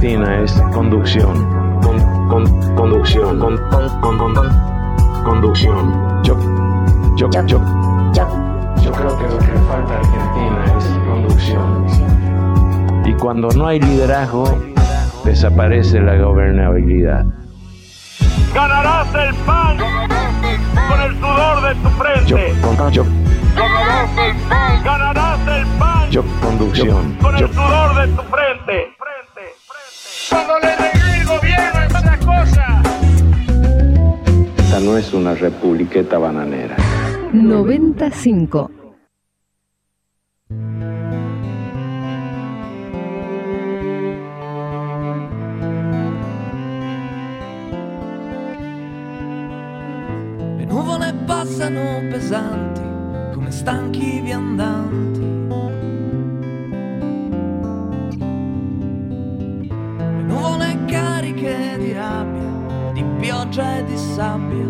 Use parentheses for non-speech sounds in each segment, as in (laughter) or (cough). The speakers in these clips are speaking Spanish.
Argentina es conducción. Con, conducción. Con, con, conducción. Yo, yo, yo, yo, yo creo que lo que falta a Argentina es conducción. Y cuando no hay liderazgo, desaparece la gobernabilidad. Ganarás el pan con el sudor de tu frente. Yo, con, yo, Ganarás el pan. Ganarás el pan yo, conducción. con Yo, el sudor de tu frente. Cuando le regué el gobierno es otra cosa. esta no es una republiqueta bananera. 95. Le nuvole passano pesanti come stanchi viandanti. Nuvole cariche di rabbia, di pioggia e di sabbia.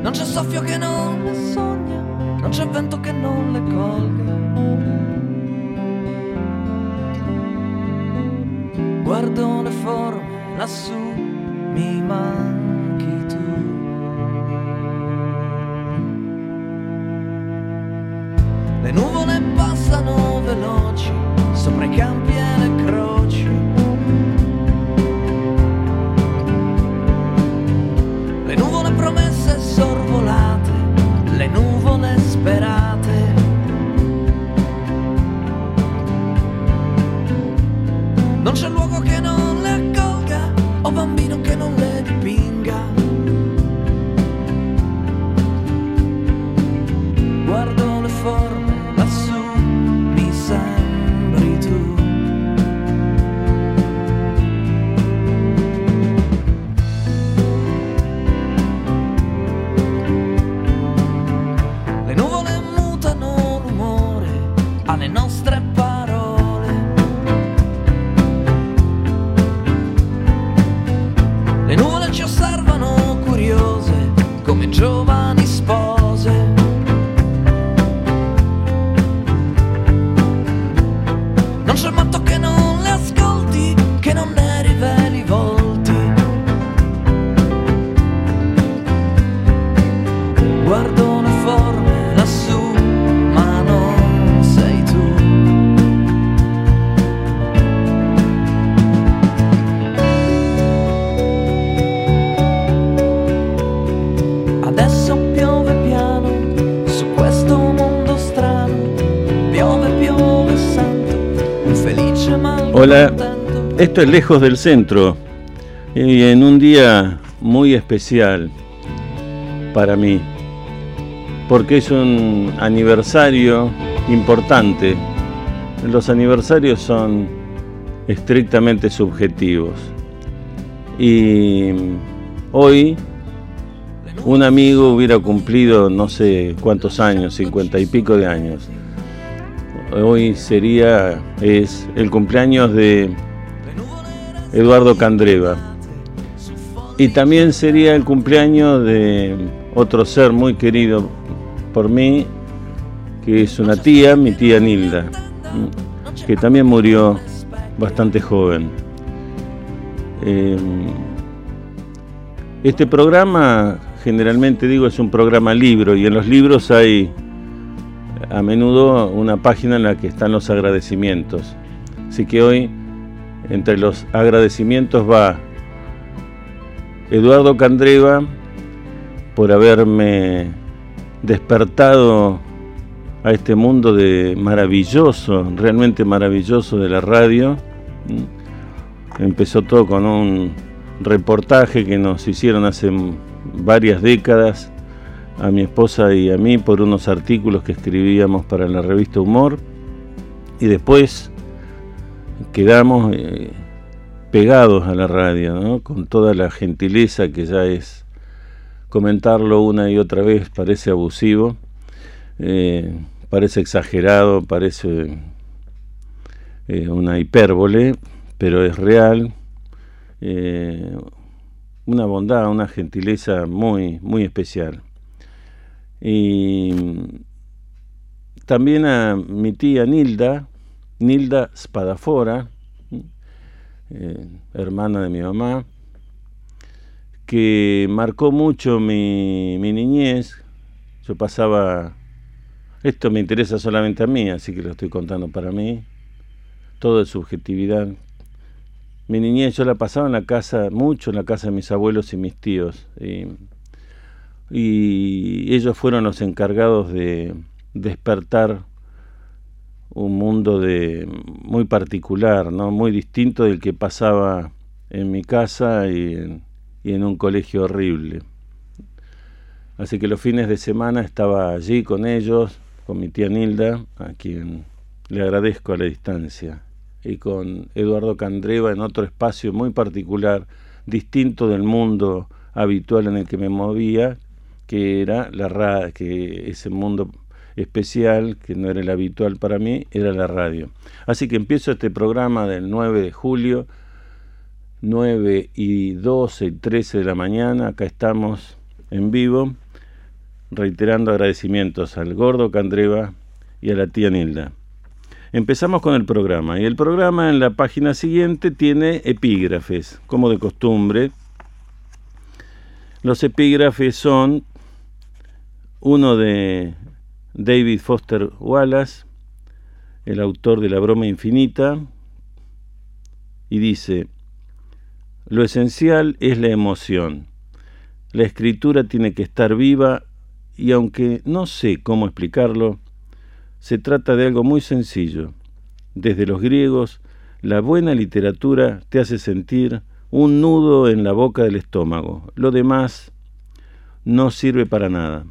Non c'è soffio che non le sogna, non c'è vento che non le colga. Guardo le forme lassù, mi manchi tu. Le nuvole passano veloci sopra i campi Esto es Lejos del Centro y en un día muy especial para mí, porque es un aniversario importante. Los aniversarios son estrictamente subjetivos y hoy un amigo hubiera cumplido no sé cuántos años, cincuenta y pico de años. Hoy sería, es el cumpleaños de Eduardo Candreva. Y también sería el cumpleaños de otro ser muy querido por mí, que es una tía, mi tía Nilda, que también murió bastante joven. Eh, Este programa, generalmente digo, es un programa libro y en los libros hay a menudo una página en la que están los agradecimientos. Así que hoy, entre los agradecimientos va Eduardo Candreva por haberme despertado a este mundo de maravilloso, realmente maravilloso de la radio. Empezó todo con un reportaje que nos hicieron hace varias décadas a mi esposa y a mí por unos artículos que escribíamos para la revista Humor y después quedamos eh, pegados a la radio, ¿no? con toda la gentileza que ya es comentarlo una y otra vez parece abusivo, eh, parece exagerado, parece eh, una hipérbole, pero es real, una bondad, una gentileza muy, muy especial. Y también a mi tía Nilda, Nilda Spadafora, eh, hermana de mi mamá, que marcó mucho mi, mi niñez. Yo pasaba, esto me interesa solamente a mí, así que lo estoy contando para mí, todo es subjetividad. Mi niñez yo la pasaba en la casa, mucho en la casa de mis abuelos y mis tíos. Y ellos fueron los encargados de despertar un mundo de muy particular, ¿no? muy distinto del que pasaba en mi casa y en, y en un colegio horrible. Así que los fines de semana estaba allí con ellos, con mi tía Nilda, a quien le agradezco a la distancia, y con Eduardo Candreva en otro espacio muy particular, distinto del mundo habitual en el que me movía, que era la radio, que ese mundo especial, que no era el habitual para mí, era la radio. Así que empiezo este programa del 9 de julio, 9 y 12 y 13 de la mañana, acá estamos en vivo, reiterando agradecimientos al gordo Candreva y a la tía Nilda. Empezamos con el programa y el programa en la página siguiente tiene epígrafes, como de costumbre. Los epígrafes son uno de David Foster Wallace, el autor de La broma infinita, y dice, lo esencial es la emoción. La escritura tiene que estar viva y aunque no sé cómo explicarlo, se trata de algo muy sencillo. Desde los griegos, la buena literatura te hace sentir un nudo en la boca del estómago. Lo demás no sirve para nada.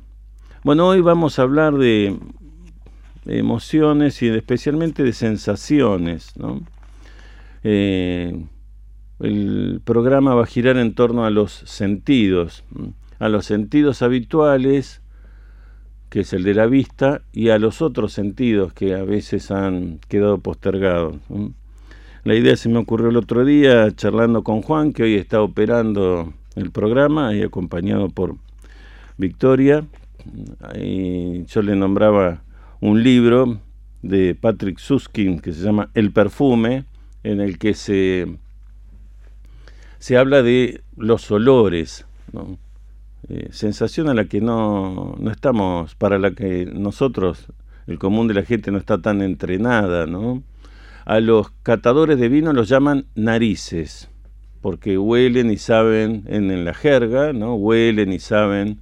Bueno, hoy vamos a hablar de emociones y especialmente de sensaciones. Eh, el programa va a girar en torno a los sentidos, a los sentidos habituales, que es el de la vista, y a los otros sentidos que a veces han quedado postergados. La idea se me ocurrió el otro día charlando con Juan, que hoy está operando el programa y acompañado por Victoria, Yo le nombraba un libro de Patrick Suskin que se llama El perfume, en el que se, se habla de los olores, eh, sensación a la que no, no estamos, para la que nosotros, el común de la gente, no está tan entrenada. ¿no? A los catadores de vino los llaman narices, porque huelen y saben en, la jerga, ¿no? huelen y saben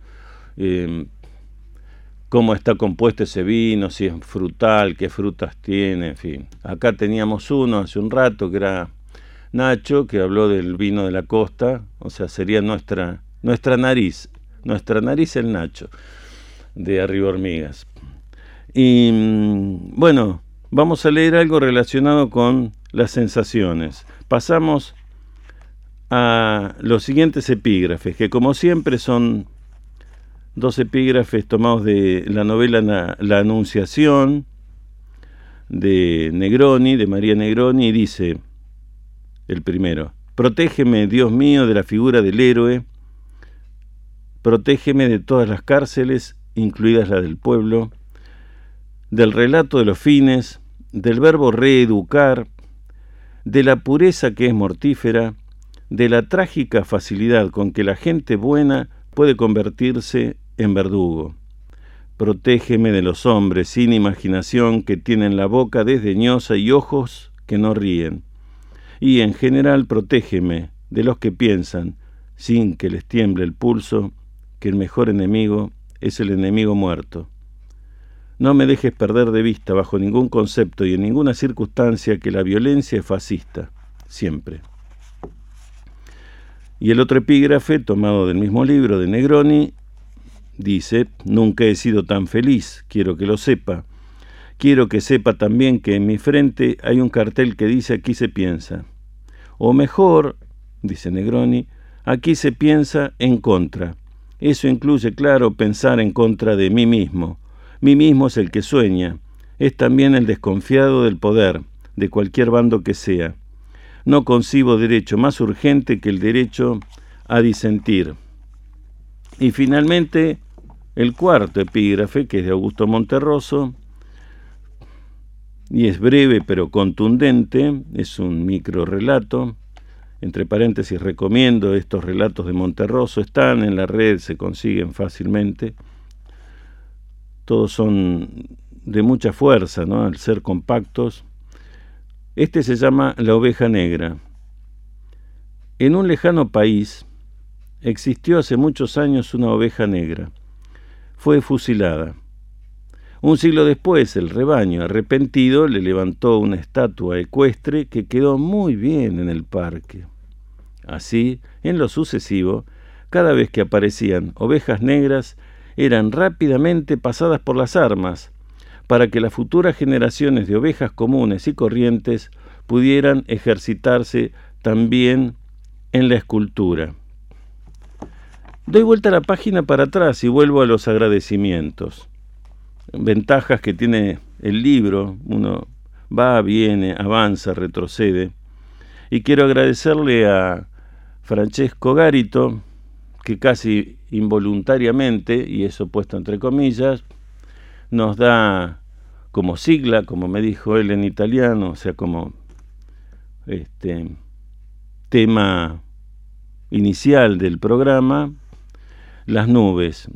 eh, cómo está compuesto ese vino, si es frutal, qué frutas tiene, en fin. Acá teníamos uno hace un rato que era Nacho, que habló del vino de la costa, o sea, sería nuestra, nuestra nariz, nuestra nariz el Nacho, de Arriba Hormigas. Y mm, bueno, vamos a leer algo relacionado con las sensaciones. Pasamos a los siguientes epígrafes, que como siempre son dos epígrafes tomados de la novela La, Anunciación de Negroni, de María Negroni, y dice el primero, protégeme, Dios mío, de la figura del héroe, protégeme de todas las cárceles, incluidas la del pueblo, del relato de los fines, del verbo reeducar, de la pureza que es mortífera, de la trágica facilidad con que la gente buena puede convertirse en verdugo. Protégeme de los hombres sin imaginación que tienen la boca desdeñosa y ojos que no ríen. Y en general protégeme de los que piensan, sin que les tiemble el pulso, que el mejor enemigo es el enemigo muerto. No me dejes perder de vista bajo ningún concepto y en ninguna circunstancia que la violencia es fascista, siempre. Y el otro epígrafe, tomado del mismo libro de Negroni, dice, nunca he sido tan feliz, quiero que lo sepa. Quiero que sepa también que en mi frente hay un cartel que dice aquí se piensa. O mejor, dice Negroni, aquí se piensa en contra. Eso incluye, claro, pensar en contra de mí mismo. Mí mismo es el que sueña. Es también el desconfiado del poder, de cualquier bando que sea. No concibo derecho más urgente que el derecho a disentir. Y finalmente, el cuarto epígrafe, que es de Augusto Monterroso, y es breve pero contundente, es un micro relato. Entre paréntesis, recomiendo estos relatos de Monterroso, están en la red, se consiguen fácilmente. Todos son de mucha fuerza, ¿no? Al ser compactos. Este se llama La oveja negra. En un lejano país existió hace muchos años una oveja negra. Fue fusilada. Un siglo después, el rebaño, arrepentido, le levantó una estatua ecuestre que quedó muy bien en el parque. Así, en lo sucesivo, cada vez que aparecían ovejas negras, eran rápidamente pasadas por las armas, para que las futuras generaciones de ovejas comunes y corrientes pudieran ejercitarse también en la escultura. Doy vuelta a la página para atrás y vuelvo a los agradecimientos. Ventajas que tiene el libro, uno va, viene, avanza, retrocede. Y quiero agradecerle a Francesco Garito, que casi involuntariamente, y eso puesto entre comillas, nos da como sigla, como me dijo él en italiano, o sea, como este tema inicial del programa, las nubes.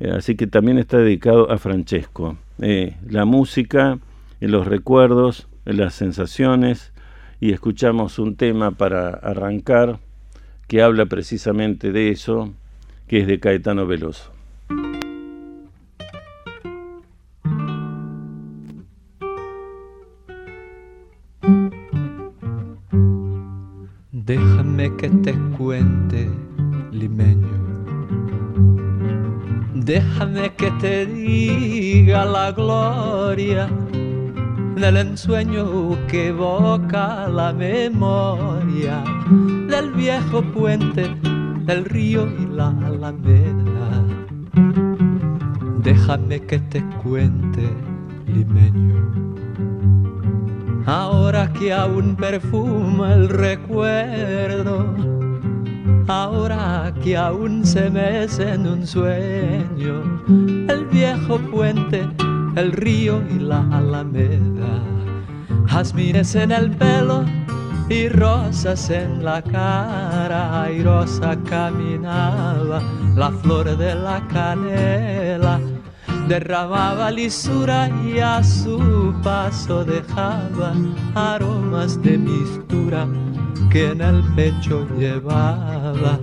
Eh, así que también está dedicado a Francesco. Eh, la música, los recuerdos, las sensaciones, y escuchamos un tema para arrancar que habla precisamente de eso, que es de Caetano Veloso. Déjame que te cuente, limeño. Déjame que te diga la gloria del ensueño que evoca la memoria del viejo puente del río y la alameda. Déjame que te cuente, limeño. Ahora que aún perfuma el recuerdo, ahora que aún se mece en un sueño, el viejo puente el río y la alameda. Jazmines en el pelo y rosas en la cara, airosa caminaba la flor de la canela. Derramaba lisura y a su paso dejaba aromas de mistura que en el pecho llevaba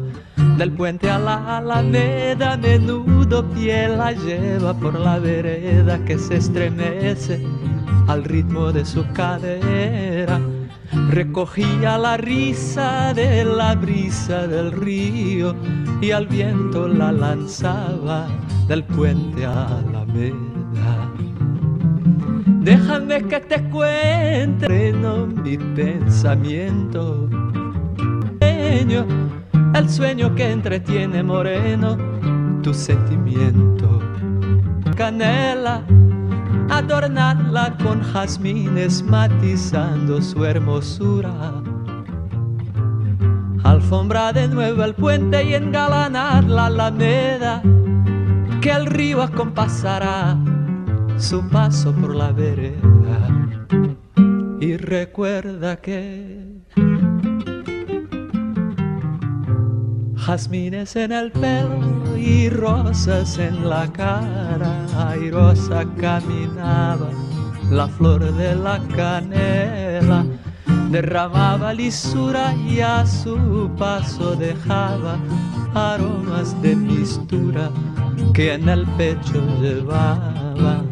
del puente a la alameda, menudo pie la lleva por la vereda que se estremece al ritmo de su cadera. Recogía la risa de la brisa del río y al viento la lanzaba del puente a la alameda. Déjame que te cuente no mi pensamiento el sueño que entretiene moreno tu sentimiento. Canela, adornarla con jazmines matizando su hermosura. Alfombra de nuevo el puente y engalanar la alameda, que el río acompasará su paso por la vereda. Y recuerda que jazmines en el pelo y rosas en la cara, airosa caminaba la flor de la canela, derramaba lisura y a su paso dejaba aromas de mistura que en el pecho llevaba.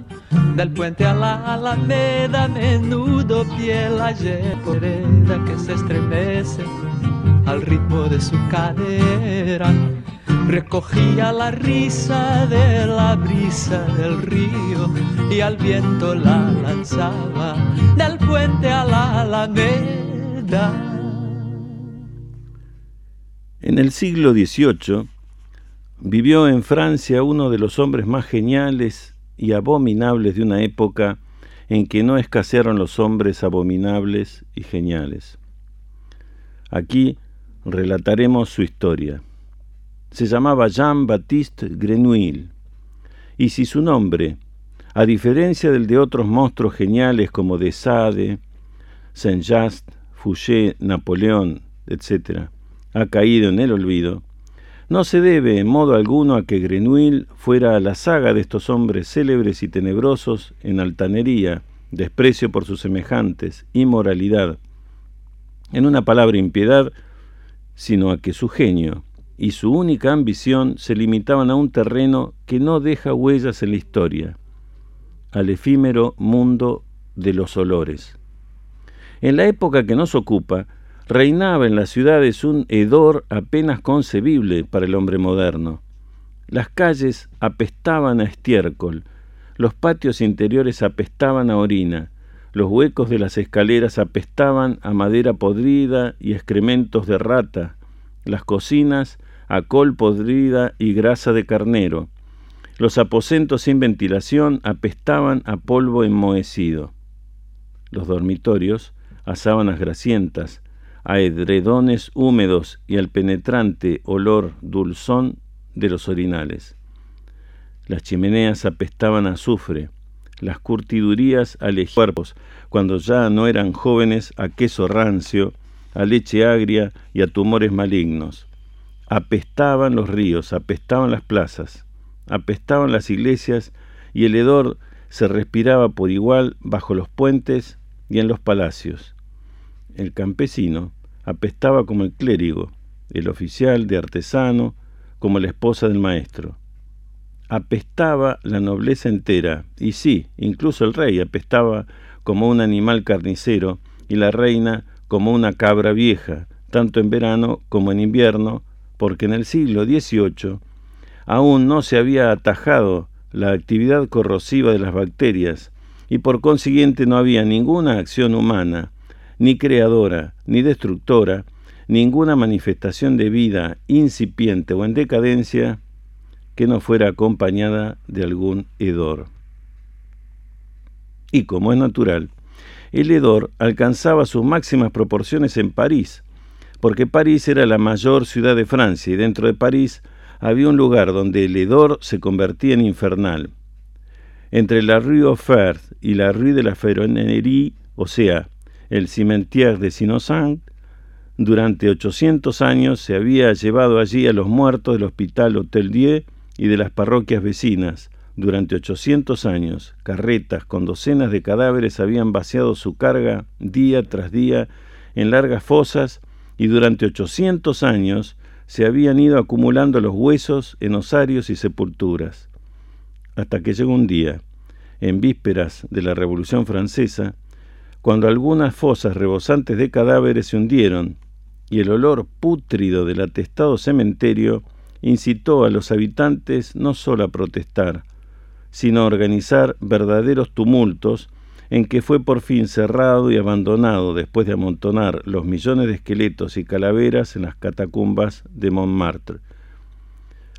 Del puente a la alameda, menudo piel la hereda que se estremece al ritmo de su cadera. Recogía la risa de la brisa del río y al viento la lanzaba del puente a la alameda. En el siglo XVIII vivió en Francia uno de los hombres más geniales y abominables de una época en que no escasearon los hombres abominables y geniales. Aquí relataremos su historia. Se llamaba Jean-Baptiste Grenouille, y si su nombre A diferencia del de otros monstruos geniales como de Sade, Saint-Just, Fouché, Napoleón, etc., ha caído en el olvido, no se debe en modo alguno a que Grenouille fuera la saga de estos hombres célebres y tenebrosos en altanería, desprecio por sus semejantes, inmoralidad, en una palabra impiedad, sino a que su genio y su única ambición se limitaban a un terreno que no deja huellas en la historia, al efímero mundo de los olores. En la época que nos ocupa, reinaba en las ciudades un hedor apenas concebible para el hombre moderno. Las calles apestaban a estiércol, los patios interiores apestaban a orina, los huecos de las escaleras apestaban a madera podrida y excrementos de rata, las cocinas a col podrida y grasa de carnero. Los aposentos sin ventilación apestaban a polvo enmohecido. Los dormitorios a sábanas grasientas, a edredones húmedos y al penetrante olor dulzón de los orinales. Las chimeneas apestaban a azufre, las curtidurías a cuerpos, cuando ya no eran jóvenes, a queso rancio, a leche agria y a tumores malignos. Apestaban los ríos, apestaban las plazas, apestaban las iglesias y el hedor se respiraba por igual bajo los puentes y en los palacios. El campesino apestaba como el clérigo, el oficial de artesano, como la esposa del maestro. Apestaba la nobleza entera, y sí, incluso el rey apestaba como un animal carnicero y la reina como una cabra vieja, tanto en verano como en invierno, porque en el siglo XVIII aún no se había atajado la actividad corrosiva de las bacterias y por consiguiente no había ninguna acción humana, ni creadora, ni destructora, ninguna manifestación de vida incipiente o en decadencia que no fuera acompañada de algún hedor. Y como es natural, el hedor alcanzaba sus máximas proporciones en París, porque París era la mayor ciudad de Francia y dentro de París había un lugar donde el hedor se convertía en infernal. Entre la Rue Fers y la Rue de la Ferronnerie, o sea, el cimetière de Sinosant, durante 800 años se había llevado allí a los muertos del hospital Hotel Dieu y de las parroquias vecinas. Durante 800 años, carretas con docenas de cadáveres habían vaciado su carga día tras día en largas fosas y durante 800 años se habían ido acumulando los huesos en osarios y sepulturas. Hasta que llegó un día, en vísperas de la Revolución Francesa, cuando algunas fosas rebosantes de cadáveres se hundieron y el olor pútrido del atestado cementerio incitó a los habitantes no solo a protestar, sino a organizar verdaderos tumultos en que fue por fin cerrado y abandonado después de amontonar los millones de esqueletos y calaveras en las catacumbas de Montmartre.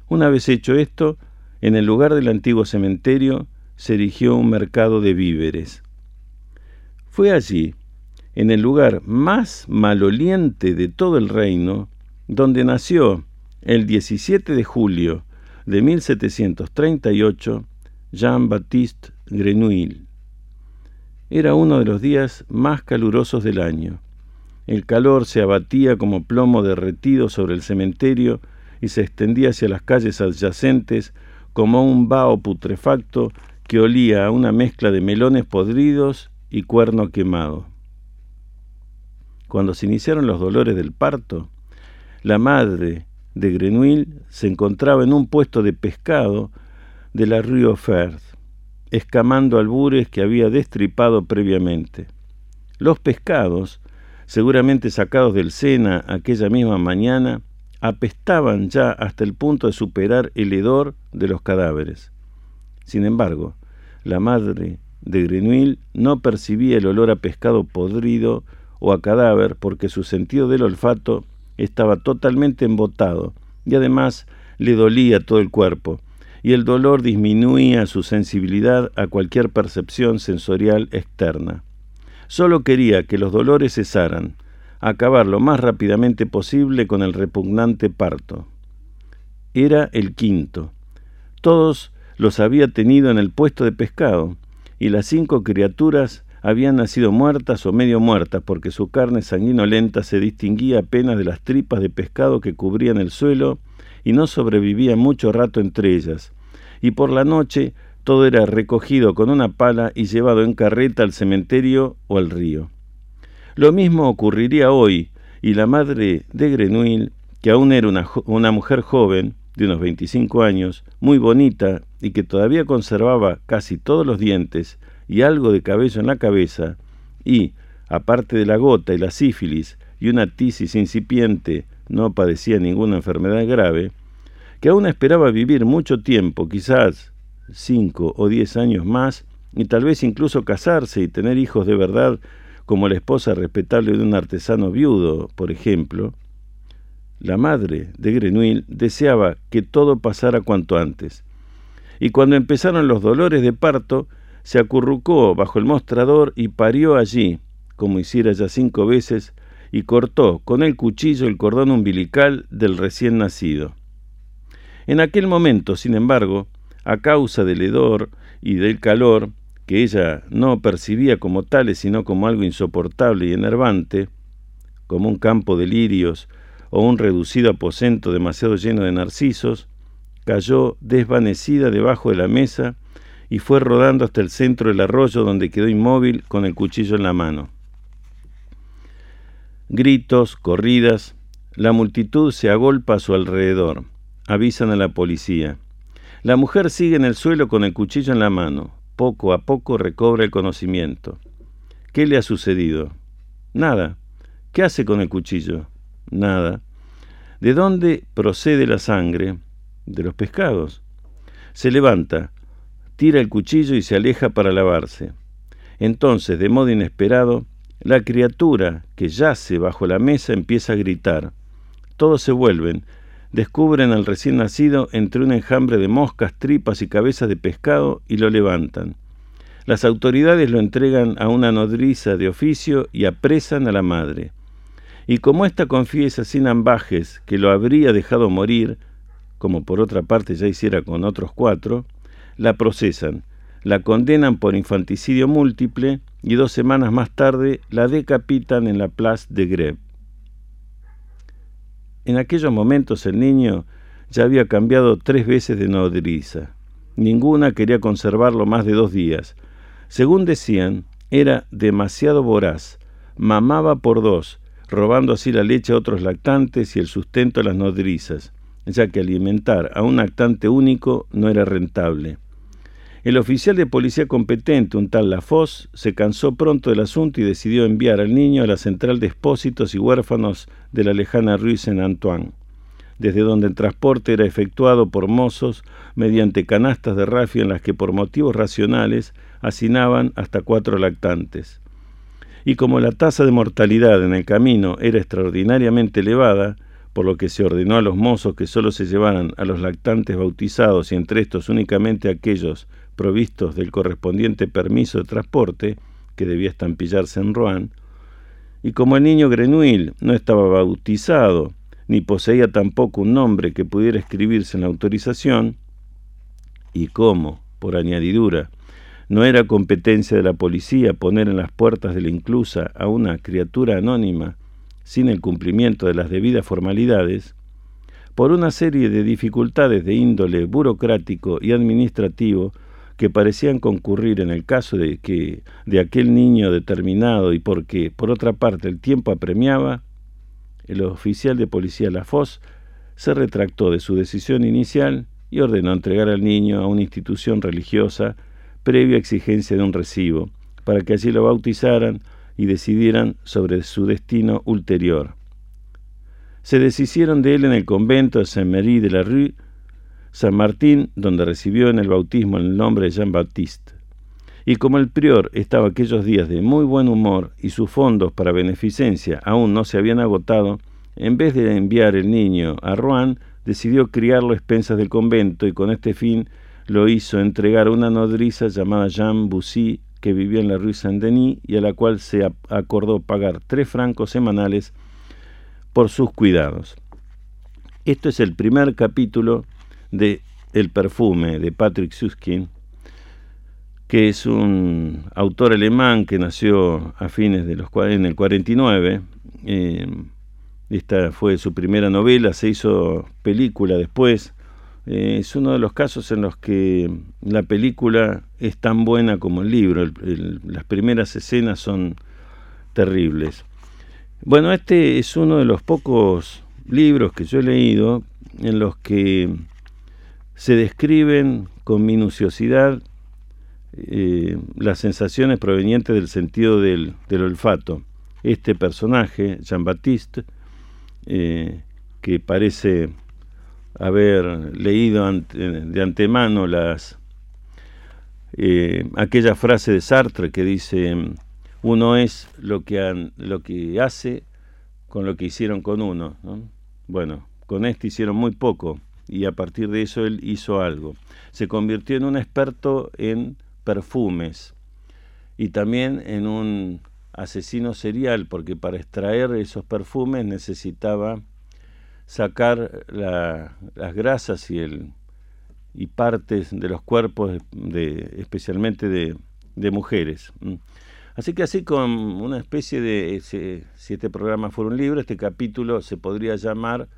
Una vez hecho esto, en el lugar del antiguo cementerio se erigió un mercado de víveres. Fue allí, en el lugar más maloliente de todo el reino, donde nació el 17 de julio de 1738, Jean-Baptiste Grenouille. Era uno de los días más calurosos del año. El calor se abatía como plomo derretido sobre el cementerio y se extendía hacia las calles adyacentes como un vaho putrefacto que olía a una mezcla de melones podridos y cuerno quemado. Cuando se iniciaron los dolores del parto, la madre de Grenouille se encontraba en un puesto de pescado de la Rue Ferd, escamando albures que había destripado previamente. Los pescados, seguramente sacados del Sena aquella misma mañana, apestaban ya hasta el punto de superar el hedor de los cadáveres. Sin embargo, la madre de Grenouille no percibía el olor a pescado podrido o a cadáver porque su sentido del olfato estaba totalmente embotado y además le dolía todo el cuerpo, y el dolor disminuía su sensibilidad a cualquier percepción sensorial externa. Solo quería que los dolores cesaran, acabar lo más rápidamente posible con el repugnante parto. Era el quinto. Todos los había tenido en el puesto de pescado, y las cinco criaturas habían nacido muertas o medio muertas, porque su carne sanguinolenta se distinguía apenas de las tripas de pescado que cubrían el suelo y no sobrevivía mucho rato entre ellas. Y por la noche todo era recogido con una pala y llevado en carreta al cementerio o al río. Lo mismo ocurriría hoy, y la madre de Grenouille, que aún era una, una mujer joven, de unos 25 años, muy bonita y que todavía conservaba casi todos los dientes y algo de cabello en la cabeza, y, aparte de la gota y la sífilis y una tisis incipiente, no padecía ninguna enfermedad grave, que aún esperaba vivir mucho tiempo, quizás cinco o diez años más, y tal vez incluso casarse y tener hijos de verdad, como la esposa respetable de un artesano viudo, por ejemplo, la madre de Grenouille deseaba que todo pasara cuanto antes. Y cuando empezaron los dolores de parto, se acurrucó bajo el mostrador y parió allí, como hiciera ya cinco veces, y cortó con el cuchillo el cordón umbilical del recién nacido. En aquel momento, sin embargo, a causa del hedor y del calor, que ella no percibía como tales, sino como algo insoportable y enervante, como un campo de lirios o un reducido aposento demasiado lleno de narcisos, cayó desvanecida debajo de la mesa y fue rodando hasta el centro del arroyo donde quedó inmóvil con el cuchillo en la mano. Gritos, corridas, la multitud se agolpa a su alrededor, avisan a la policía. La mujer sigue en el suelo con el cuchillo en la mano, poco a poco recobra el conocimiento. ¿Qué le ha sucedido? Nada. ¿Qué hace con el cuchillo? Nada. ¿De dónde procede la sangre? De los pescados. Se levanta, tira el cuchillo y se aleja para lavarse. Entonces, de modo inesperado, la criatura que yace bajo la mesa empieza a gritar. Todos se vuelven, descubren al recién nacido entre un enjambre de moscas, tripas y cabezas de pescado y lo levantan. Las autoridades lo entregan a una nodriza de oficio y apresan a la madre. Y como ésta confiesa sin ambajes que lo habría dejado morir, como por otra parte ya hiciera con otros cuatro, la procesan, la condenan por infanticidio múltiple y dos semanas más tarde la decapitan en la Place de Greve. En aquellos momentos el niño ya había cambiado tres veces de nodriza. Ninguna quería conservarlo más de dos días. Según decían, era demasiado voraz, mamaba por dos, robando así la leche a otros lactantes y el sustento a las nodrizas, ya que alimentar a un lactante único no era rentable. El oficial de policía competente, un tal Lafosse, se cansó pronto del asunto y decidió enviar al niño a la central de expósitos y huérfanos de la lejana Rue Saint-Antoine, desde donde el transporte era efectuado por mozos mediante canastas de rafia en las que por motivos racionales hacinaban hasta cuatro lactantes y como la tasa de mortalidad en el camino era extraordinariamente elevada, por lo que se ordenó a los mozos que sólo se llevaran a los lactantes bautizados y entre estos únicamente aquellos provistos del correspondiente permiso de transporte, que debía estampillarse en Rouen, y como el niño Grenouille no estaba bautizado, ni poseía tampoco un nombre que pudiera escribirse en la autorización, y como, por añadidura, no era competencia de la policía poner en las puertas de la inclusa a una criatura anónima sin el cumplimiento de las debidas formalidades, por una serie de dificultades de índole burocrático y administrativo que parecían concurrir en el caso de que de aquel niño determinado y porque por otra parte el tiempo apremiaba, el oficial de policía Lafosse se retractó de su decisión inicial y ordenó entregar al niño a una institución religiosa previa exigencia de un recibo, para que allí lo bautizaran y decidieran sobre su destino ulterior. Se deshicieron de él en el convento de Saint-Marie de la Rue San Martín, donde recibió en el bautismo el nombre de Jean-Baptiste. Y como el prior estaba aquellos días de muy buen humor y sus fondos para beneficencia aún no se habían agotado, en vez de enviar el niño a Rouen, decidió criarlo a expensas del convento y con este fin lo hizo entregar a una nodriza llamada Jean Bussy, que vivía en la Rue Saint-Denis y a la cual se acordó pagar tres francos semanales por sus cuidados. Esto es el primer capítulo de El perfume de Patrick Susskind, que es un autor alemán que nació a fines de los en el 49. Eh, esta fue su primera novela, se hizo película después. Eh, es uno de los casos en los que la película es tan buena como el libro. las primeras escenas son terribles. Bueno, este es uno de los pocos libros que yo he leído en los que se describen con minuciosidad eh, las sensaciones provenientes del sentido del, olfato. Este personaje, Jean-Baptiste, eh, que parece haber leído de antemano las eh, aquella frase de Sartre que dice uno es lo que, lo que hace con lo que hicieron con uno. Bueno, con este hicieron muy poco y a partir de eso él hizo algo. Se convirtió en un experto en perfumes y también en un asesino serial porque para extraer esos perfumes necesitaba sacar las grasas y, el, y partes de los cuerpos, de, especialmente de, mujeres. Así que así con una especie de, si este programa fuera un libro, este capítulo se podría llamar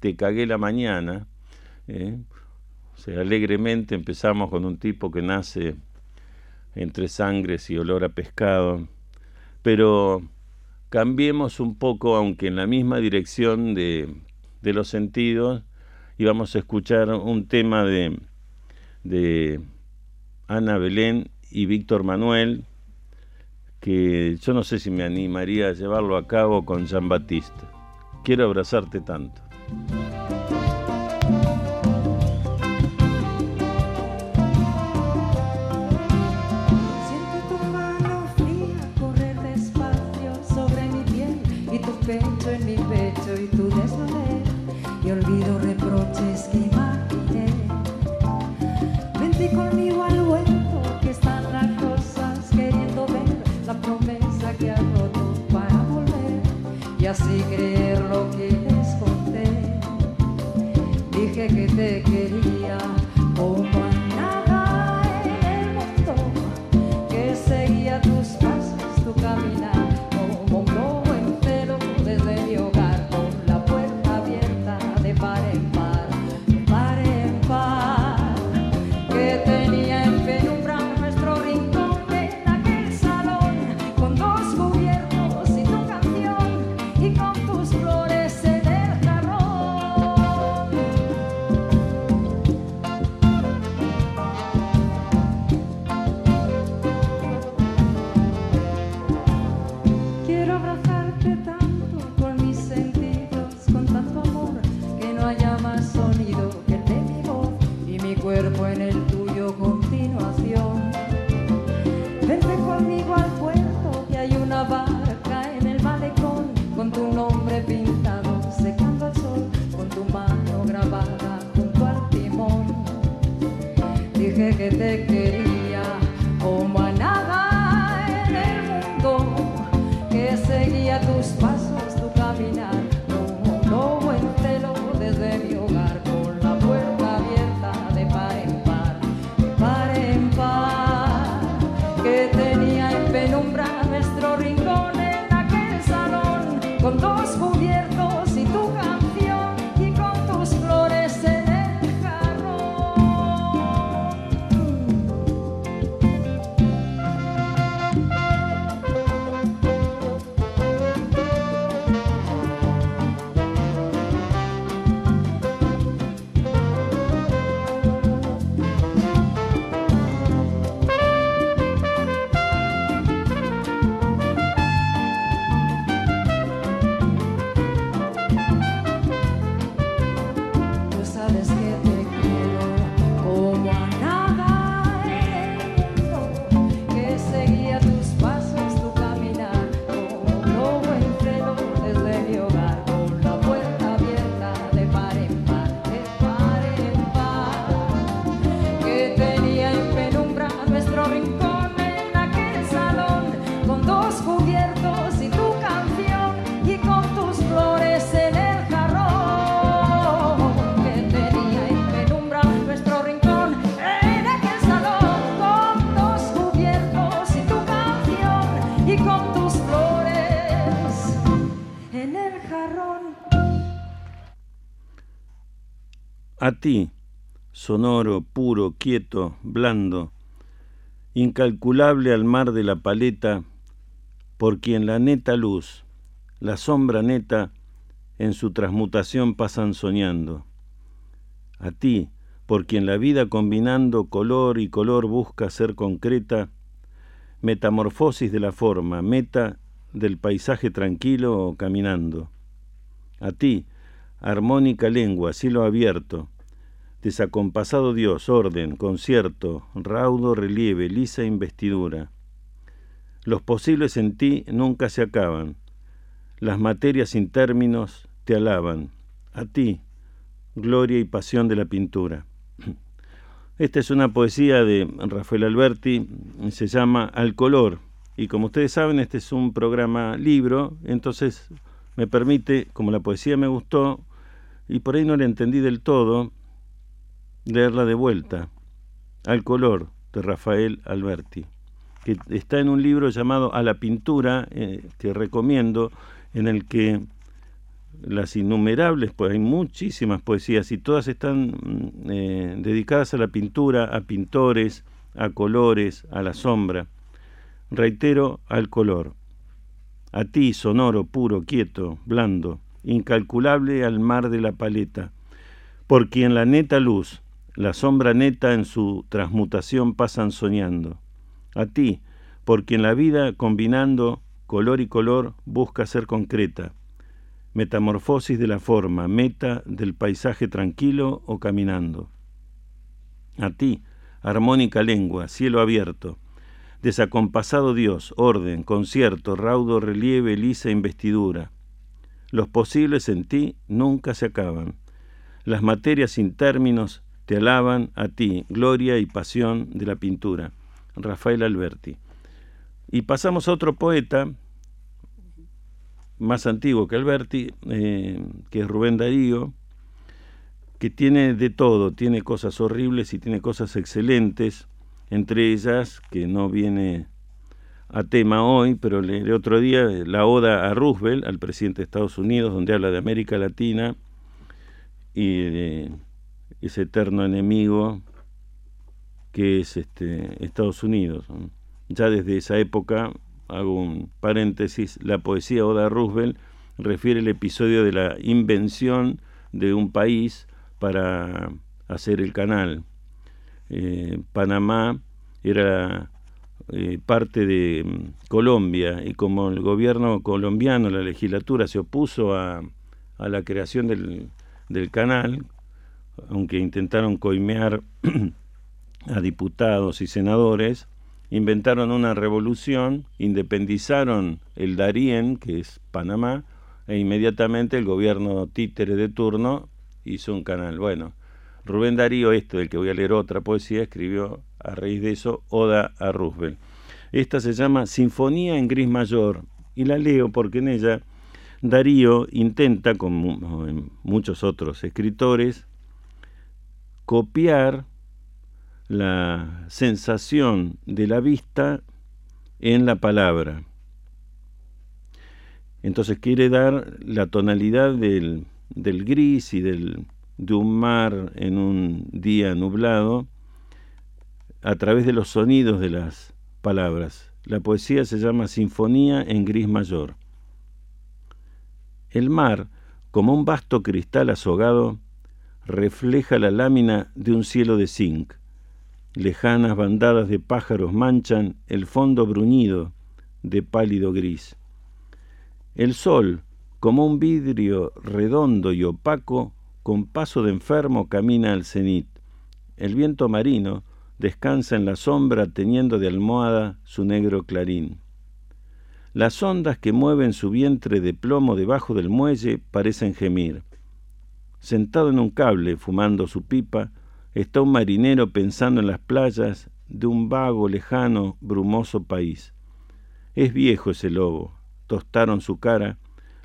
Te cagué la mañana. ¿eh? O sea, alegremente empezamos con un tipo que nace entre sangres y olor a pescado, pero cambiemos un poco, aunque en la misma dirección de, de los sentidos, y vamos a escuchar un tema de, de Ana Belén y Víctor Manuel, que yo no sé si me animaría a llevarlo a cabo con Jean Baptiste. Quiero abrazarte tanto. Que te quería ti, sonoro, puro, quieto, blando, incalculable al mar de la paleta, por quien la neta luz, la sombra neta, en su transmutación pasan soñando. A ti, por quien la vida combinando color y color busca ser concreta, metamorfosis de la forma, meta del paisaje tranquilo o caminando. A ti, armónica lengua, cielo abierto, desacompasado Dios, orden, concierto, raudo relieve, lisa investidura. Los posibles en ti nunca se acaban, las materias sin términos te alaban. A ti, gloria y pasión de la pintura. (clears throat) Esta es una poesía de Rafael Alberti, se llama Al color, y como ustedes saben, este es un programa libro, entonces me permite, como la poesía me gustó, y por ahí no la entendí del todo, leerla de vuelta, Al color, de Rafael Alberti, que está en un libro llamado A la pintura, eh, que recomiendo, en el que las innumerables, pues hay muchísimas poesías y todas están mm, eh, dedicadas a la pintura, a pintores, a colores, a la sombra. Reitero, al color. A ti, sonoro, puro, quieto, blando, incalculable al mar de la paleta, por quien la neta luz, la sombra neta en su transmutación pasan soñando. A ti, por quien la vida combinando color y color busca ser concreta metamorfosis de la forma, meta del paisaje tranquilo o caminando. A ti, armónica lengua, cielo abierto, desacompasado Dios, orden, concierto, raudo relieve, lisa investidura. Los posibles en ti nunca se acaban. Las materias sin términos te alaban a ti, gloria y pasión de la pintura. Rafael Alberti. Y pasamos a otro poeta, más antiguo que Alberti, eh, que es Rubén Darío, que tiene de todo, tiene cosas horribles y tiene cosas excelentes, entre ellas, que no viene a tema hoy, pero leeré otro día, la oda a Roosevelt, al presidente de Estados Unidos, donde habla de América Latina y ese eterno enemigo que es este, Estados Unidos. Ya desde esa época hago un paréntesis, la poesía Oda Roosevelt refiere el episodio de la invención de un país para hacer el canal. Eh, Panamá era eh, parte de mm, Colombia y como el gobierno colombiano, la legislatura se opuso a, a la creación del, del canal, aunque intentaron coimear (clears throat) a diputados y senadores, inventaron una revolución, independizaron el Darién, que es Panamá, e inmediatamente el gobierno títere de turno hizo un canal. Bueno, Rubén Darío, este del que voy a leer otra poesía, escribió a raíz de eso Oda a Roosevelt. Esta se llama Sinfonía en Gris Mayor y la leo porque en ella Darío intenta, como muchos otros escritores, copiar la sensación de la vista en la palabra. Entonces quiere dar la tonalidad del, gris y del, de un mar en un día nublado a través de los sonidos de las palabras. La poesía se llama Sinfonía en Gris Mayor. El mar, como un vasto cristal azogado, refleja la lámina de un cielo de zinc. Lejanas bandadas de pájaros manchan el fondo bruñido de pálido gris. El sol, como un vidrio redondo y opaco, con paso de enfermo camina al cenit. El viento marino descansa en la sombra teniendo de almohada su negro clarín. Las ondas que mueven su vientre de plomo debajo del muelle parecen gemir. Sentado en un cable, fumando su pipa, está un marinero pensando en las playas de un vago, lejano, brumoso país. Es viejo ese lobo, tostaron su cara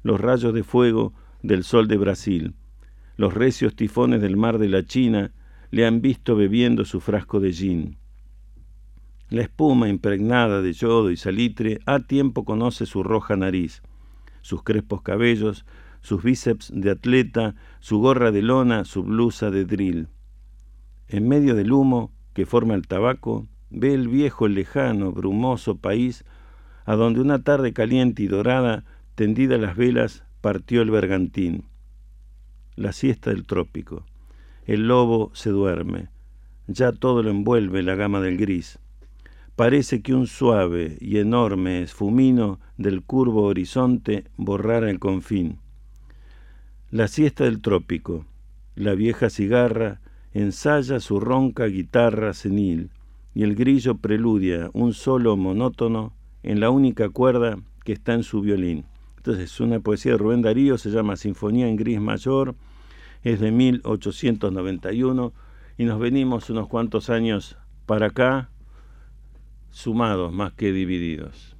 los rayos de fuego del sol de Brasil. Los recios tifones del mar de la China le han visto bebiendo su frasco de gin. La espuma impregnada de yodo y salitre a tiempo conoce su roja nariz, sus crespos cabellos, sus bíceps de atleta, su gorra de lona, su blusa de drill. En medio del humo que forma el tabaco, ve el viejo, lejano, brumoso país a donde una tarde caliente y dorada, tendida las velas, partió el bergantín. La siesta del trópico. El lobo se duerme. Ya todo lo envuelve la gama del gris. Parece que un suave y enorme esfumino del curvo horizonte borrara el confín. La siesta del trópico. La vieja cigarra ensaya su ronca guitarra senil y el grillo preludia un solo monótono en la única cuerda que está en su violín. Entonces, es una poesía de Rubén Darío, se llama Sinfonía en Gris Mayor, es de 1891 y nos venimos unos cuantos años para acá, sumados más que divididos.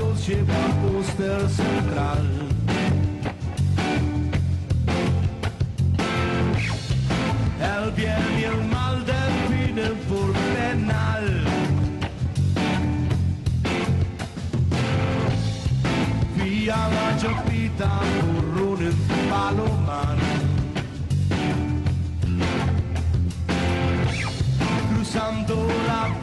Rio lleva póster central. El bien y el mal definen por penal. Via la giappita, burrone e palomar. Cruzando la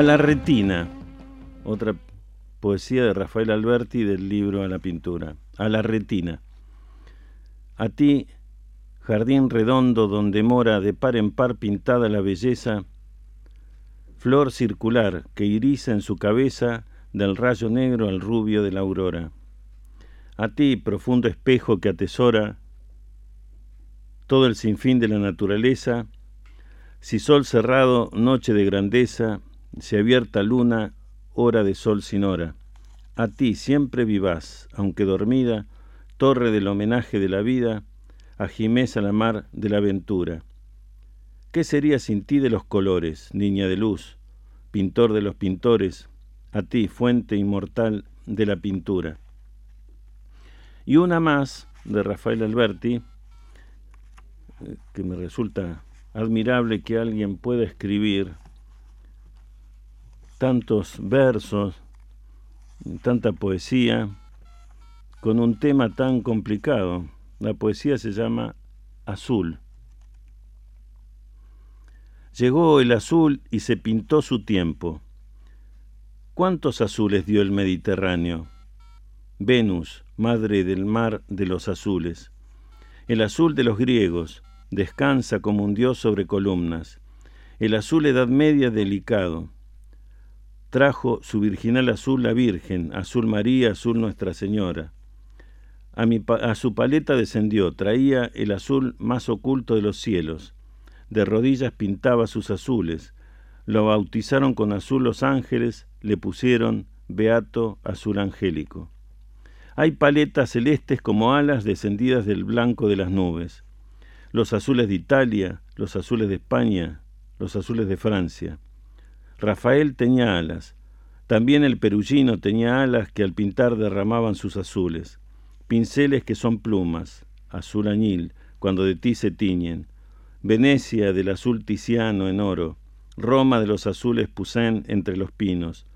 A la retina, otra poesía de Rafael Alberti del libro A la pintura. A la retina. A ti, jardín redondo donde mora de par en par pintada la belleza, flor circular que iriza en su cabeza del rayo negro al rubio de la aurora. A ti, profundo espejo que atesora todo el sinfín de la naturaleza, si sol cerrado, noche de grandeza, se abierta luna, hora de sol sin hora. A ti siempre vivaz, aunque dormida, torre del homenaje de la vida, a a la mar de la aventura. ¿Qué sería sin ti de los colores, niña de luz, pintor de los pintores, a ti, fuente inmortal de la pintura. Y una más de Rafael Alberti, eh, que me resulta admirable que alguien pueda escribir tantos versos, tanta poesía, con un tema tan complicado. La poesía se llama Azul. Llegó el azul y se pintó su tiempo. ¿Cuántos azules dio el Mediterráneo? Venus, madre del mar de los azules. El azul de los griegos, descansa como un dios sobre columnas. El azul Edad Media delicado. Trajo su virginal azul la Virgen, azul María, azul Nuestra Señora. A, su paleta descendió, traía el azul más oculto de los cielos. De rodillas pintaba sus azules. Lo bautizaron con azul los ángeles, le pusieron beato azul angélico. Hay paletas celestes como alas descendidas del blanco de las nubes los azules de Italia, los azules de España, los azules de Francia. Rafael tenía alas. También el perugino tenía alas que al pintar derramaban sus azules. Pinceles que son plumas, azul añil, cuando de ti se tiñen. Venecia del azul ticiano en oro. Roma de los azules Poussin entre los pinos.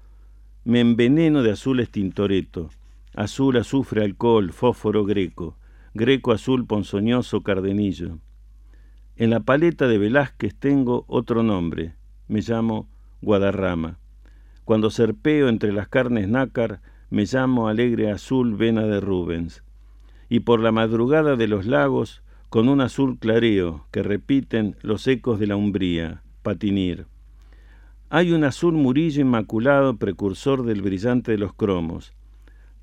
Me enveneno de azules Tintoretto. Azul, azufre, alcohol, fósforo greco greco azul ponzoñoso cardenillo. En la paleta de Velázquez tengo otro nombre, me llamo Guadarrama. Cuando serpeo entre las carnes nácar, me llamo alegre azul vena de Rubens. Y por la madrugada de los lagos, con un azul clareo que repiten los ecos de la umbría, patinir. Hay un azul murillo inmaculado precursor del brillante de los cromos.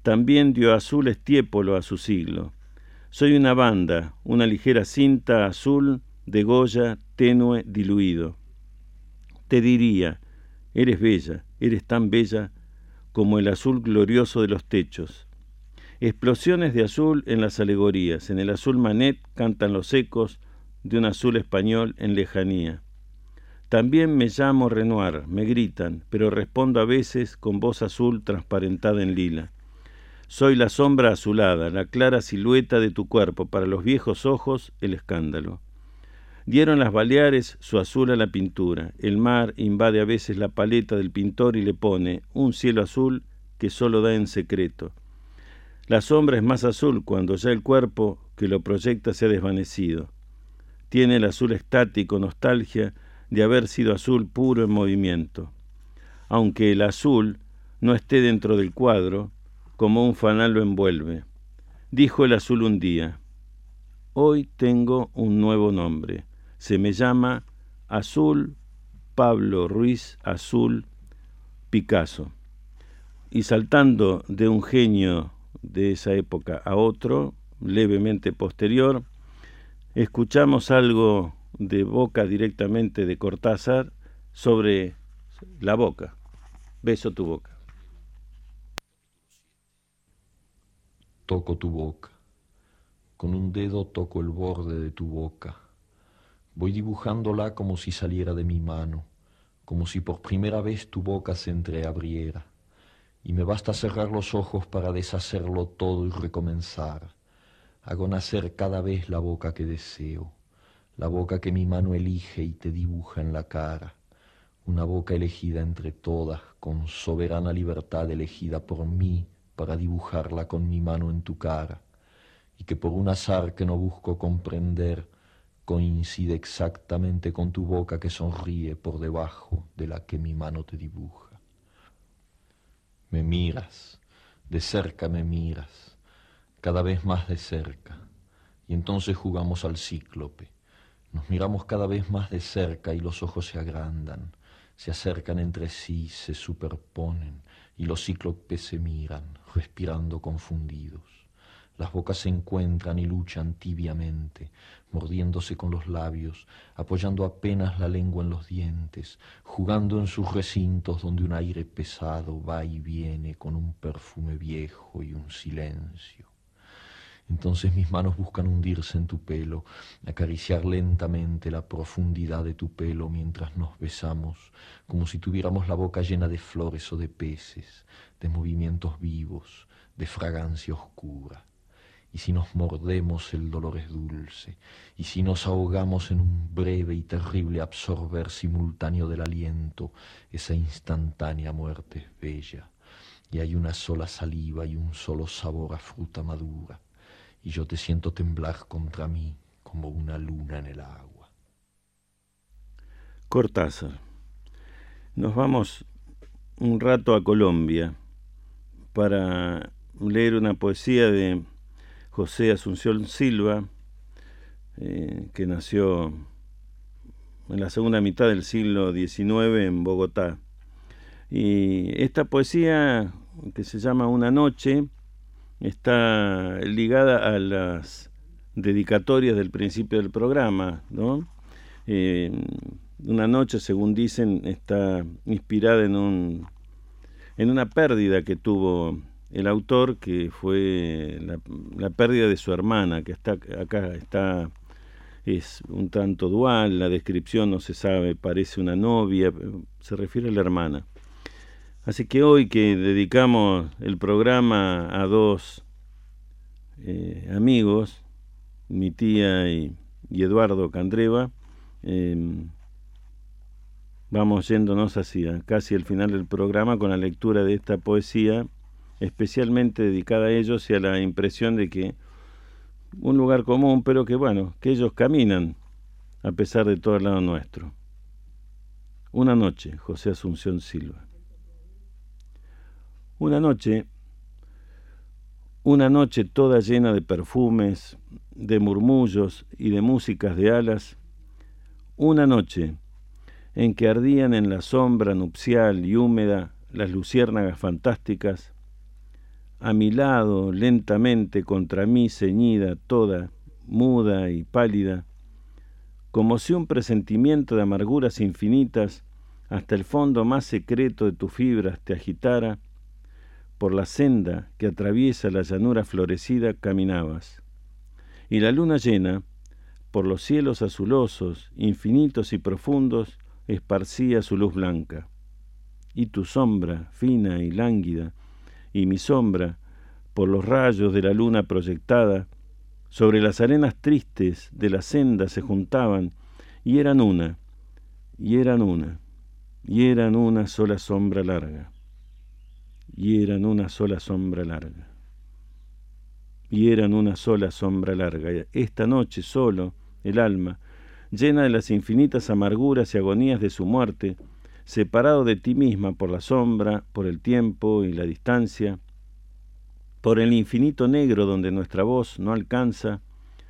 También dio azul estiépolo a su siglo. Soy una banda, una ligera cinta azul de Goya tenue diluido. Te diría, eres bella, eres tan bella como el azul glorioso de los techos. Explosiones de azul en las alegorías. En el azul manet cantan los ecos de un azul español en lejanía. También me llamo Renoir, me gritan, pero respondo a veces con voz azul transparentada en lila. Soy la sombra azulada, la clara silueta de tu cuerpo, para los viejos ojos el escándalo. Dieron las Baleares su azul a la pintura. El mar invade a veces la paleta del pintor y le pone un cielo azul que solo da en secreto. La sombra es más azul cuando ya el cuerpo que lo proyecta se ha desvanecido. Tiene el azul estático, nostalgia de haber sido azul puro en movimiento. Aunque el azul no esté dentro del cuadro, como un fanal lo envuelve. Dijo el azul un día, hoy tengo un nuevo nombre, se me llama Azul Pablo Ruiz Azul Picasso. Y saltando de un genio de esa época a otro, levemente posterior, escuchamos algo de boca directamente de Cortázar sobre la boca. Beso tu boca. toco tu boca. Con un dedo toco el borde de tu boca. Voy dibujándola como si saliera de mi mano, como si por primera vez tu boca se entreabriera. Y me basta cerrar los ojos para deshacerlo todo y recomenzar. Hago nacer cada vez la boca que deseo, la boca que mi mano elige y te dibuja en la cara, una boca elegida entre todas, con soberana libertad elegida por mí para dibujarla con mi mano en tu cara, y que por un azar que no busco comprender, coincide exactamente con tu boca que sonríe por debajo de la que mi mano te dibuja. Me miras, de cerca me miras, cada vez más de cerca, y entonces jugamos al cíclope. Nos miramos cada vez más de cerca y los ojos se agrandan, se acercan entre sí, se superponen, y los cíclopes se miran, respirando confundidos. Las bocas se encuentran y luchan tibiamente, mordiéndose con los labios, apoyando apenas la lengua en los dientes, jugando en sus recintos donde un aire pesado va y viene con un perfume viejo y un silencio. Entonces mis manos buscan hundirse en tu pelo, acariciar lentamente la profundidad de tu pelo mientras nos besamos, como si tuviéramos la boca llena de flores o de peces, de movimientos vivos, de fragancia oscura. Y si nos mordemos el dolor es dulce, y si nos ahogamos en un breve y terrible absorber simultáneo del aliento, esa instantánea muerte es bella, y hay una sola saliva y un solo sabor a fruta madura y yo te siento temblar contra mí como una luna en el agua. Cortázar. Nos vamos un rato a Colombia para leer una poesía de José Asunción Silva, eh, que nació en la segunda mitad del siglo XIX en Bogotá. Y esta poesía, que se llama Una noche, está ligada a las dedicatorias del principio del programa. Eh, una noche, según dicen, está inspirada en una pérdida que tuvo el autor, que fue la, pérdida de su hermana, que está acá está es un tanto dual, la descripción no se sabe, parece una novia, se refiere a la hermana. Así que hoy que dedicamos el programa a dos eh, amigos, mi tía y, Eduardo Candreva, em, vamos yéndonos hacia casi el final del programa con la lectura de esta poesía especialmente dedicada a ellos y a la impresión de que un lugar común, pero que bueno, que ellos caminan a pesar de todo el lado nuestro. Una noche, José Asunción Silva. Una noche, una noche toda llena de perfumes, de murmullos y de músicas de alas, una noche en que ardían en la sombra nupcial y húmeda las luciérnagas fantásticas, a mi lado, lentamente contra mí ceñida, toda, muda y pálida, como si un presentimiento de amarguras infinitas hasta el fondo más secreto de tus fibras te agitara, por la senda que atraviesa la llanura florecida caminabas, y la luna llena, por los cielos azulosos, infinitos y profundos, esparcía su luz blanca. Y tu sombra, fina y lánguida, y mi sombra, por los rayos de la luna proyectada, sobre las arenas tristes de la senda se juntaban, y eran una, y eran una, y eran una sola sombra larga y eran una sola sombra larga. Y eran una sola sombra larga. Esta noche solo, el alma, llena de las infinitas amarguras y agonías de su muerte, separado de ti misma por la sombra, por el tiempo y la distancia, por el infinito negro donde nuestra voz no alcanza,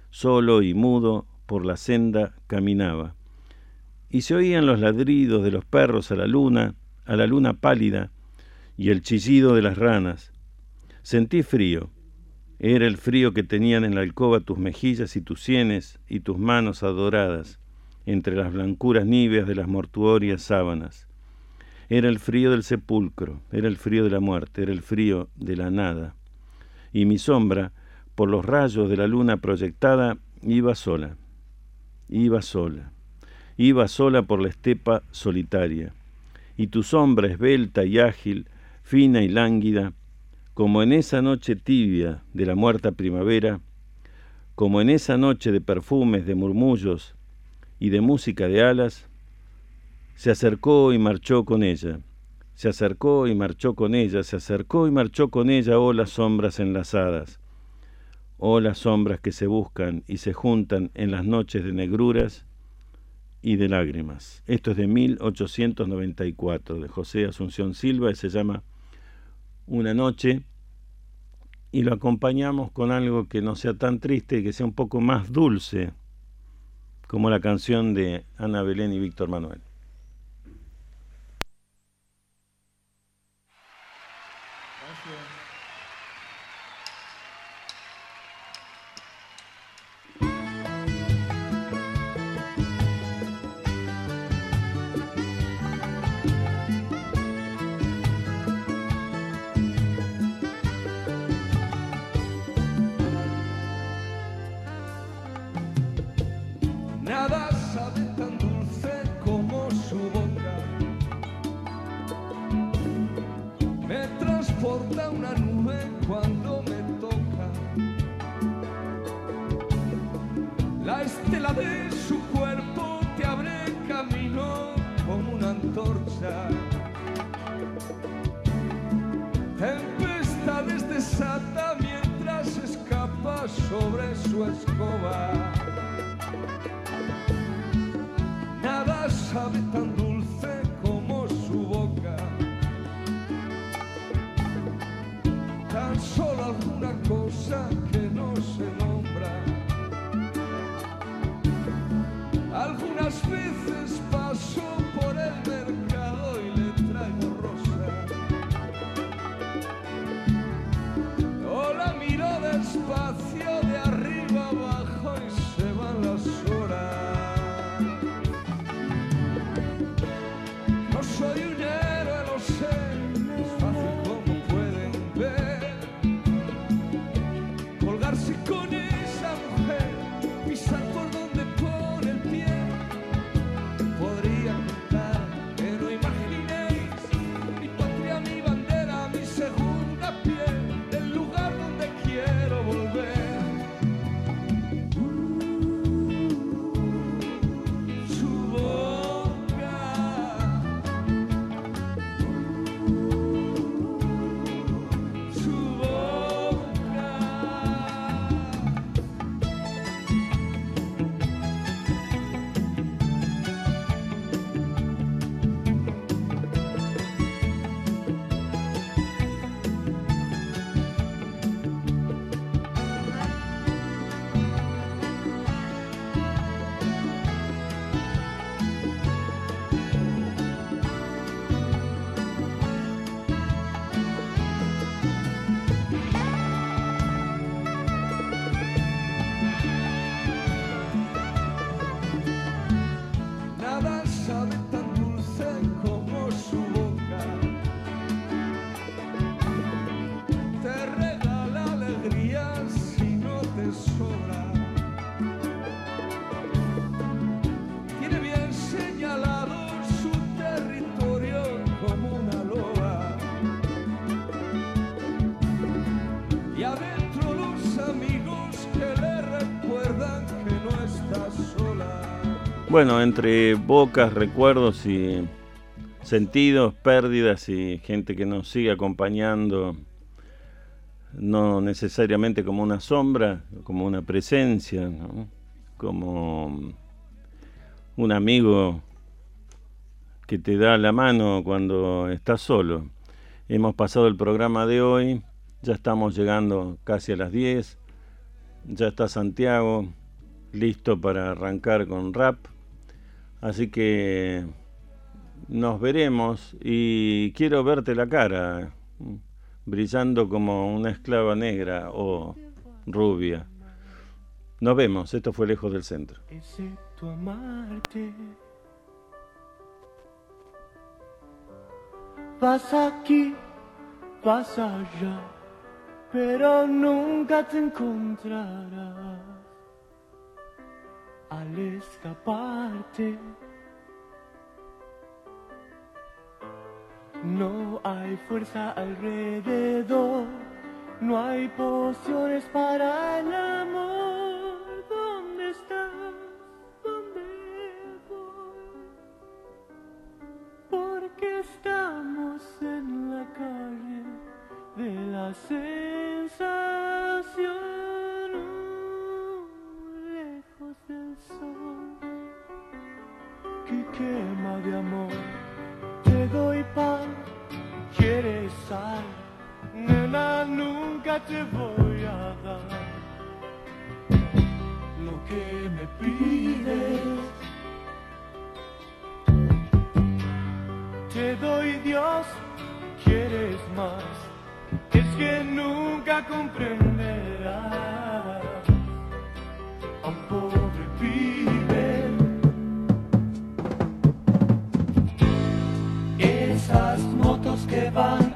solo y mudo por la senda caminaba. Y se oían los ladridos de los perros a la luna, a la luna pálida, y el chillido de las ranas. Sentí frío. Era el frío que tenían en la alcoba tus mejillas y tus sienes y tus manos adoradas, entre las blancuras níveas de las mortuorias sábanas. Era el frío del sepulcro, era el frío de la muerte, era el frío de la nada. Y mi sombra, por los rayos de la luna proyectada, iba sola, iba sola, iba sola por la estepa solitaria. Y tu sombra esbelta y ágil fina y lánguida, como en esa noche tibia de la muerta primavera, como en esa noche de perfumes, de murmullos y de música de alas, se acercó y marchó con ella, se acercó y marchó con ella, se acercó y marchó con ella, oh las sombras enlazadas, oh las sombras que se buscan y se juntan en las noches de negruras y de lágrimas. Esto es de 1894, de José Asunción Silva, y se llama una noche y lo acompañamos con algo que no sea tan triste y que sea un poco más dulce, como la canción de Ana Belén y Víctor Manuel. Bueno, entre bocas, recuerdos y sentidos, pérdidas y gente que nos sigue acompañando, no necesariamente como una sombra, como una presencia, como un amigo que te da la mano cuando estás solo. Hemos pasado el programa de hoy, ya estamos llegando casi a las 10, ya está Santiago listo para arrancar con rap. Así que nos veremos y quiero verte la cara, brillando como una esclava negra o rubia. Nos vemos, esto fue lejos del centro. aquí, vas allá, pero nunca te encontrarás. Al escaparte, no hay fuerza alrededor, no hay pociones para el amor. ¿Dónde estás? ¿Dónde voy? Porque estamos en la calle de la sensación, quema de amor. Te doy pan, quieres sal, nena, nunca te voy a dar lo que me pides. Te doy Dios, quieres más, es que nunca comprenderás a Motos que van